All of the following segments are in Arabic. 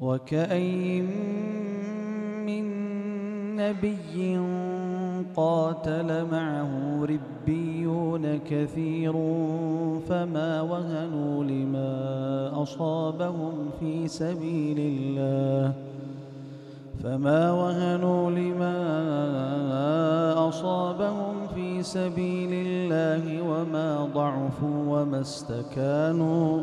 وكأي من نبي قاتل معه ربيون كثير فما وهنوا لما أصابهم في سبيل الله فما وهنوا لما أصابهم في سبيل الله وما ضعفوا وما استكانوا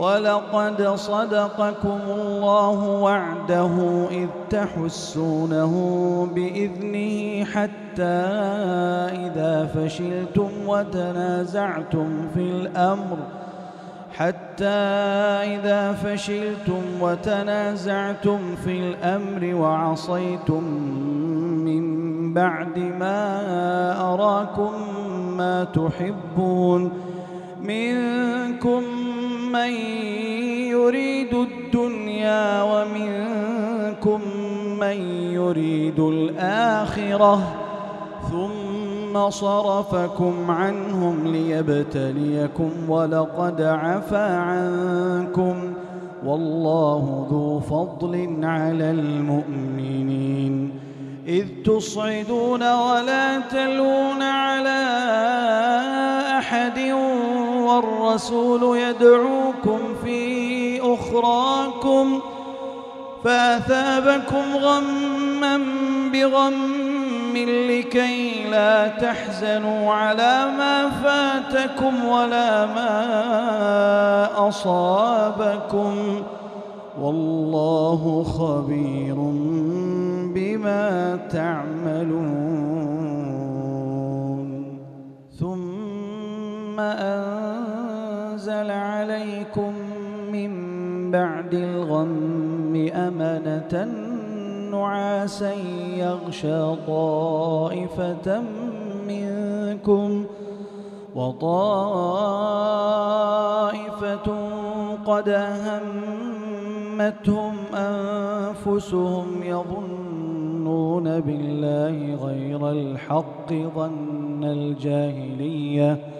ولقد صدقكم الله وعده إذ تحسونه بإذنه حتى إذا فشلتم وتنازعتم في الأمر حتى إذا فشلتم وتنازعتم في الأمر وعصيتم من بعد ما أراكم ما تحبون منكم من يريد الدنيا ومنكم من يريد الآخرة ثم صرفكم عنهم ليبتليكم ولقد عفا عنكم والله ذو فضل على المؤمنين إذ تصعدون ولا تلون والرسول يدعوكم في أخراكم فأثابكم غما بغم لكي لا تحزنوا على ما فاتكم ولا ما أصابكم والله خبير بما تعملون. ثم بعد الغم أمنة نعاسا يغشى طائفة منكم وطائفة قد همتهم أنفسهم يظنون بالله غير الحق ظن الجاهلية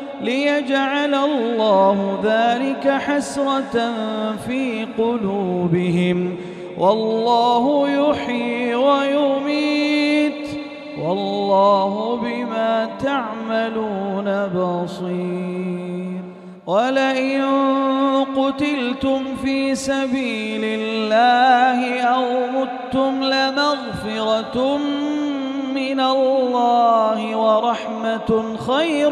ليجعل الله ذلك حسرة في قلوبهم. والله يحيي ويميت. والله بما تعملون بصير. ولئن قتلتم في سبيل الله أو متم لمغفرة من الله ورحمة خير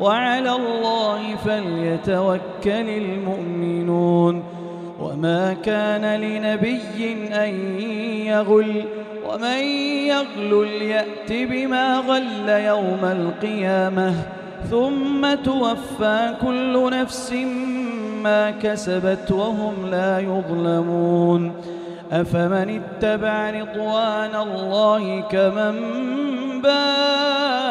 وعلى الله فليتوكل المؤمنون. وما كان لنبي أن يغل ومن يغل يأت بما غل يوم القيامة. ثم توفى كل نفس ما كسبت وهم لا يظلمون. أفمن اتبع رضوان الله كمن باء؟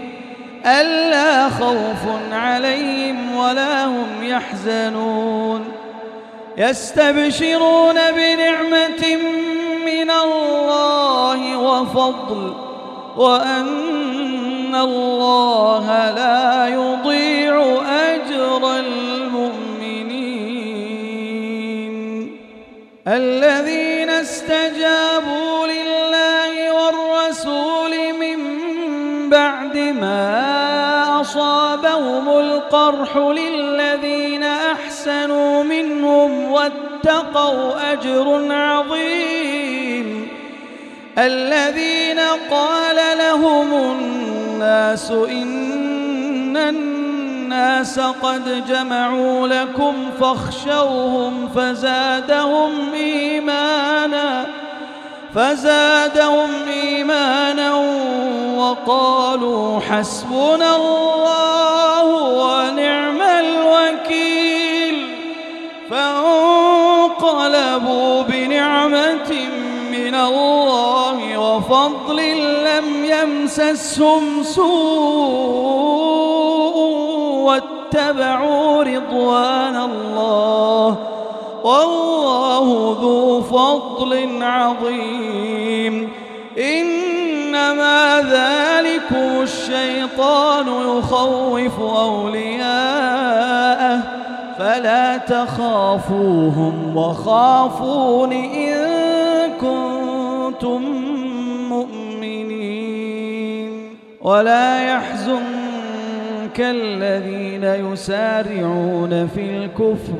ألا خوف عليهم ولا هم يحزنون. يستبشرون بنعمة من الله وفضل وأن الله لا يضيع أجر المؤمنين. الذين استجابوا لله أصابهم القرح للذين أحسنوا منهم واتقوا أجر عظيم. الذين قال لهم الناس إن الناس قد جمعوا لكم فاخشوهم فزادهم إيمانا. فزادهم إيمانا وقالوا حسبنا الله ونعم الوكيل فانقلبوا بنعمة من الله وفضل لم يمسسهم سوء واتبعوا رضوان الله والله ذو فضل عظيم. إنما ذلكم الشيطان يخوف أولياءه. فلا تخافوهم وخافون إن كنتم مؤمنين. ولا يحزنك الذين يسارعون في الكفر.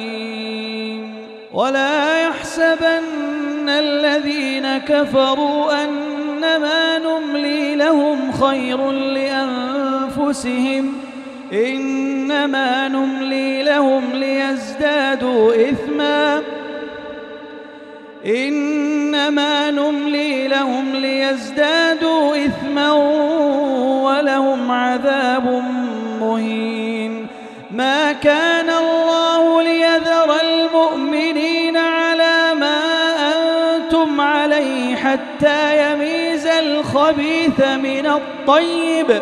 ولا يحسبن الذين كفروا أنما نملي لهم خير لأنفسهم إنما نملي لهم ليزدادوا إثما إنما نملي لهم ليزدادوا إثما ولهم عذاب مهين. ما كان حتى يميز الخبيث من الطيب.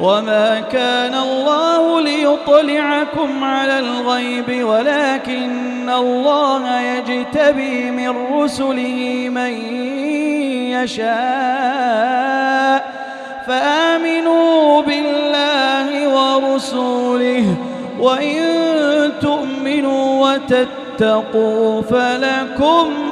وما كان الله ليطلعكم على الغيب ولكن الله يجتبي من رسله من يشاء. فآمنوا بالله ورسوله وإن تؤمنوا وتتقوا فلكم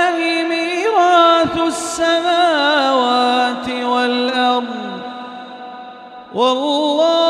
السماوات والأرض والله